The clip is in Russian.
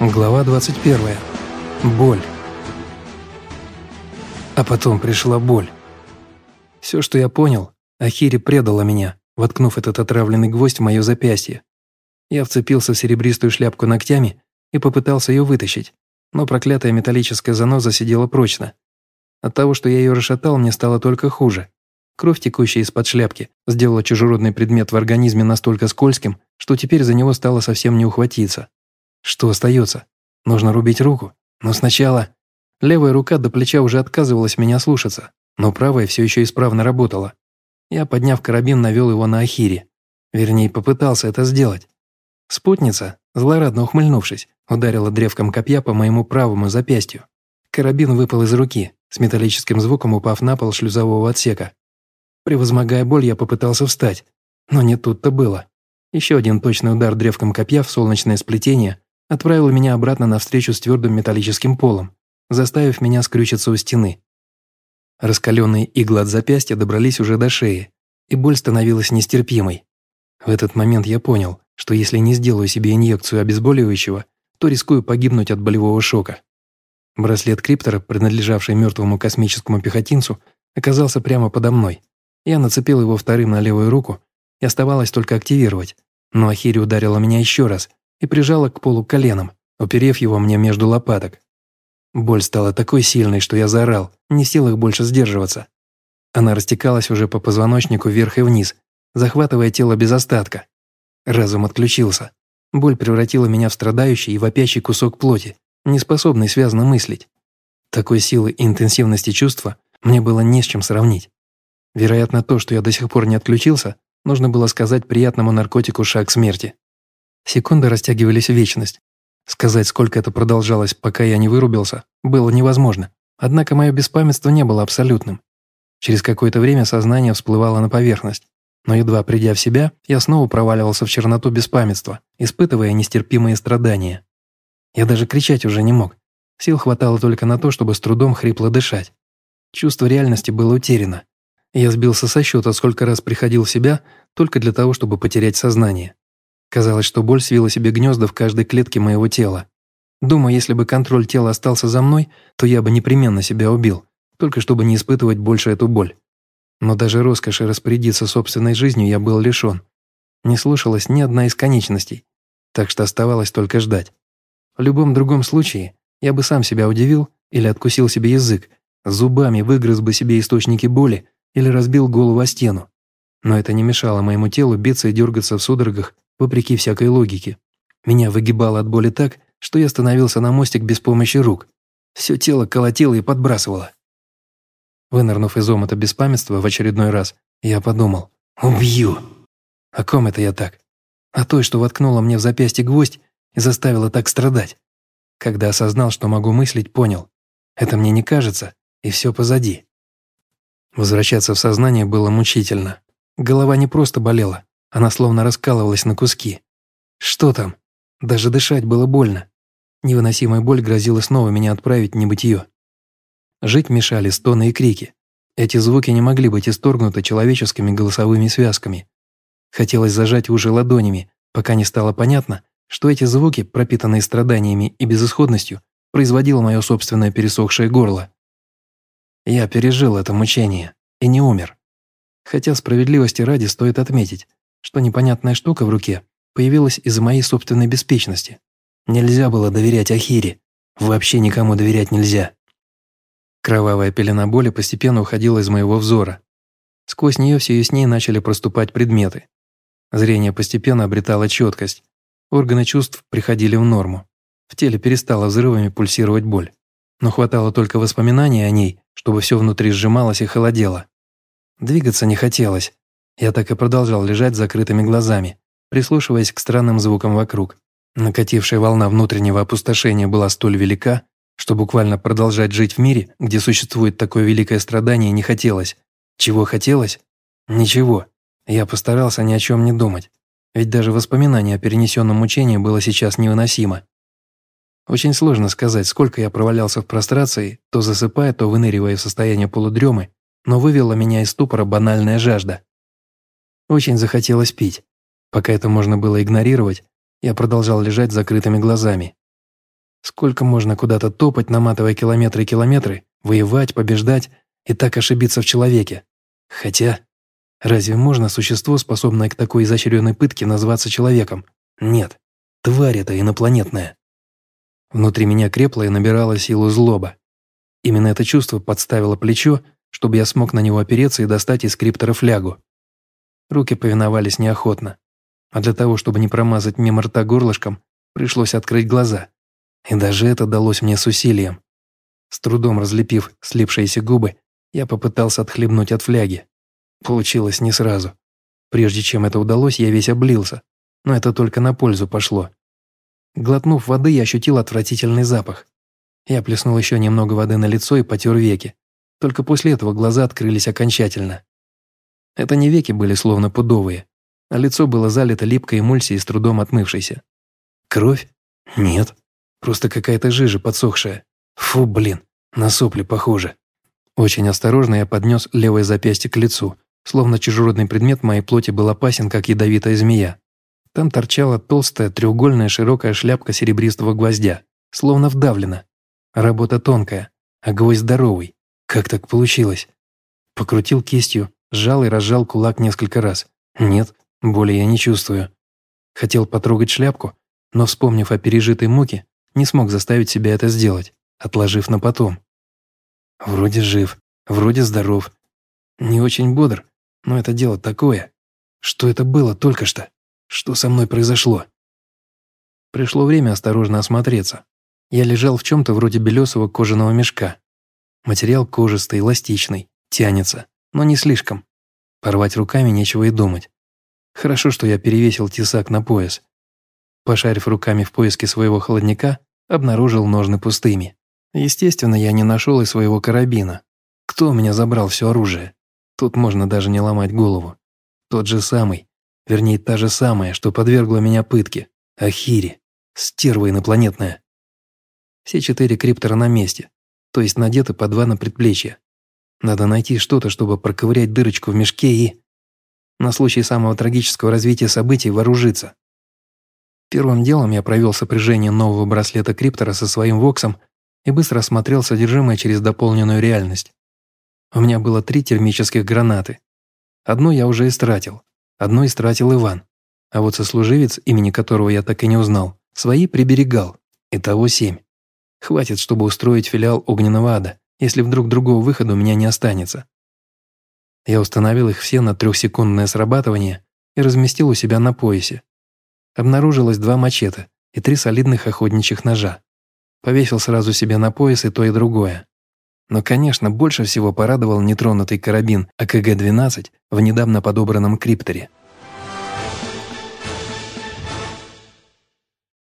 Глава 21. Боль. А потом пришла боль. Все, что я понял, Ахири предала меня, воткнув этот отравленный гвоздь в мое запястье. Я вцепился в серебристую шляпку ногтями и попытался ее вытащить, но проклятая металлическая заноза сидела прочно. От того, что я ее расшатал, мне стало только хуже. Кровь, текущая из-под шляпки, сделала чужеродный предмет в организме настолько скользким, что теперь за него стало совсем не ухватиться. Что остается? Нужно рубить руку. Но сначала... Левая рука до плеча уже отказывалась меня слушаться, но правая все еще исправно работала. Я, подняв карабин, навел его на Ахире. Вернее, попытался это сделать. Спутница, злорадно ухмыльнувшись, ударила древком копья по моему правому запястью. Карабин выпал из руки, с металлическим звуком упав на пол шлюзового отсека. Превозмогая боль, я попытался встать, но не тут-то было. Еще один точный удар древком копья в солнечное сплетение отправил меня обратно на встречу с твердым металлическим полом, заставив меня скрючиться у стены. Раскаленные иглы от запястья добрались уже до шеи, и боль становилась нестерпимой. В этот момент я понял, что если не сделаю себе инъекцию обезболивающего, то рискую погибнуть от болевого шока. Браслет Криптора, принадлежавший мертвому космическому пехотинцу, оказался прямо подо мной. Я нацепил его вторым на левую руку, и оставалось только активировать. Но Ахири ударила меня еще раз, и прижала к полу коленом, уперев его мне между лопаток. Боль стала такой сильной, что я заорал, не в силах больше сдерживаться. Она растекалась уже по позвоночнику вверх и вниз, захватывая тело без остатка. Разум отключился. Боль превратила меня в страдающий и вопящий кусок плоти, не способный связно мыслить. Такой силы и интенсивности чувства мне было не с чем сравнить. Вероятно, то, что я до сих пор не отключился, нужно было сказать приятному наркотику шаг смерти. Секунды растягивались в вечность. Сказать, сколько это продолжалось, пока я не вырубился, было невозможно. Однако мое беспамятство не было абсолютным. Через какое-то время сознание всплывало на поверхность. Но едва придя в себя, я снова проваливался в черноту беспамятства, испытывая нестерпимые страдания. Я даже кричать уже не мог. Сил хватало только на то, чтобы с трудом хрипло дышать. Чувство реальности было утеряно. Я сбился со счета, сколько раз приходил в себя, только для того, чтобы потерять сознание. Казалось, что боль свила себе гнезда в каждой клетке моего тела. Думаю, если бы контроль тела остался за мной, то я бы непременно себя убил, только чтобы не испытывать больше эту боль. Но даже роскоши распорядиться собственной жизнью я был лишен. Не слушалась ни одна из конечностей, так что оставалось только ждать. В любом другом случае я бы сам себя удивил или откусил себе язык, зубами выгрыз бы себе источники боли или разбил голову о стену. Но это не мешало моему телу биться и дергаться в судорогах вопреки всякой логике. Меня выгибало от боли так, что я становился на мостик без помощи рук. Все тело колотило и подбрасывало. Вынырнув из омута беспамятства в очередной раз, я подумал «Убью!» О ком это я так? О той, что воткнула мне в запястье гвоздь и заставила так страдать. Когда осознал, что могу мыслить, понял. Это мне не кажется, и все позади. Возвращаться в сознание было мучительно. Голова не просто болела, она словно раскалывалась на куски. Что там? Даже дышать было больно. Невыносимая боль грозила снова меня отправить в небытие. Жить мешали стоны и крики. Эти звуки не могли быть исторгнуты человеческими голосовыми связками. Хотелось зажать уши ладонями, пока не стало понятно, что эти звуки, пропитанные страданиями и безысходностью, производило мое собственное пересохшее горло. Я пережил это мучение и не умер. Хотя справедливости ради стоит отметить, что непонятная штука в руке появилась из-за моей собственной беспечности. Нельзя было доверять Ахире. Вообще никому доверять нельзя. Кровавая пелена боли постепенно уходила из моего взора. Сквозь нее все яснее начали проступать предметы. Зрение постепенно обретало четкость. Органы чувств приходили в норму. В теле перестала взрывами пульсировать боль. Но хватало только воспоминаний о ней, чтобы все внутри сжималось и холодело. Двигаться не хотелось, я так и продолжал лежать закрытыми глазами, прислушиваясь к странным звукам вокруг. Накатившая волна внутреннего опустошения была столь велика, что буквально продолжать жить в мире, где существует такое великое страдание, не хотелось. Чего хотелось? Ничего. Я постарался ни о чем не думать. Ведь даже воспоминание о перенесенном мучении было сейчас невыносимо. Очень сложно сказать, сколько я провалялся в прострации, то засыпая, то выныривая в состояние полудремы, но вывела меня из ступора банальная жажда. Очень захотелось пить. Пока это можно было игнорировать, я продолжал лежать с закрытыми глазами. Сколько можно куда-то топать, наматывая километры и километры, воевать, побеждать и так ошибиться в человеке? Хотя, разве можно существо, способное к такой изощренной пытке, назваться человеком? Нет. Тварь это инопланетная. Внутри меня крепла и набирала силу злоба. Именно это чувство подставило плечо, чтобы я смог на него опереться и достать из криптора флягу. Руки повиновались неохотно. А для того, чтобы не промазать мимо рта горлышком, пришлось открыть глаза. И даже это далось мне с усилием. С трудом разлепив слипшиеся губы, я попытался отхлебнуть от фляги. Получилось не сразу. Прежде чем это удалось, я весь облился, но это только на пользу пошло. Глотнув воды, я ощутил отвратительный запах. Я плеснул еще немного воды на лицо и потер веки. Только после этого глаза открылись окончательно. Это не веки были словно пудовые, а лицо было залито липкой эмульсией с трудом отмывшейся. Кровь? Нет. Просто какая-то жижа подсохшая. Фу, блин, на сопли похоже. Очень осторожно я поднес левое запястье к лицу, словно чужеродный предмет моей плоти был опасен, как ядовитая змея. Там торчала толстая треугольная широкая шляпка серебристого гвоздя, словно вдавлена. Работа тонкая, а гвоздь здоровый. Как так получилось? Покрутил кистью, сжал и разжал кулак несколько раз. Нет, боли я не чувствую. Хотел потрогать шляпку, но, вспомнив о пережитой муке, не смог заставить себя это сделать, отложив на потом. Вроде жив, вроде здоров. Не очень бодр, но это дело такое. Что это было только что? Что со мной произошло? Пришло время осторожно осмотреться. Я лежал в чем-то вроде белесого кожаного мешка. Материал кожистый, эластичный, тянется, но не слишком. Порвать руками нечего и думать. Хорошо, что я перевесил тесак на пояс. Пошарив руками в поиске своего холодника, обнаружил ножны пустыми. Естественно, я не нашел и своего карабина. Кто у меня забрал все оружие? Тут можно даже не ломать голову. Тот же самый, вернее, та же самая, что подвергла меня пытке. Ахири. Стерва инопланетная. Все четыре криптора на месте, то есть надеты по два на предплечье. Надо найти что-то, чтобы проковырять дырочку в мешке и... На случай самого трагического развития событий вооружиться. Первым делом я провел сопряжение нового браслета криптора со своим воксом и быстро осмотрел содержимое через дополненную реальность. У меня было три термических гранаты. Одну я уже истратил, одну истратил Иван, а вот сослуживец, имени которого я так и не узнал, свои приберегал. Итого семь. Хватит, чтобы устроить филиал Огненного Ада, если вдруг другого выхода у меня не останется. Я установил их все на трехсекундное срабатывание и разместил у себя на поясе. Обнаружилось два мачете и три солидных охотничьих ножа. Повесил сразу себе на пояс и то, и другое. Но, конечно, больше всего порадовал нетронутый карабин АКГ-12 в недавно подобранном крипторе –